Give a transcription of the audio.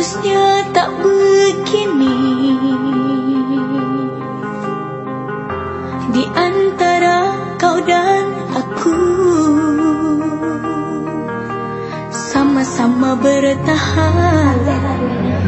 Seharusnya tak begini. Di antara kau dan aku Sama-sama bertahan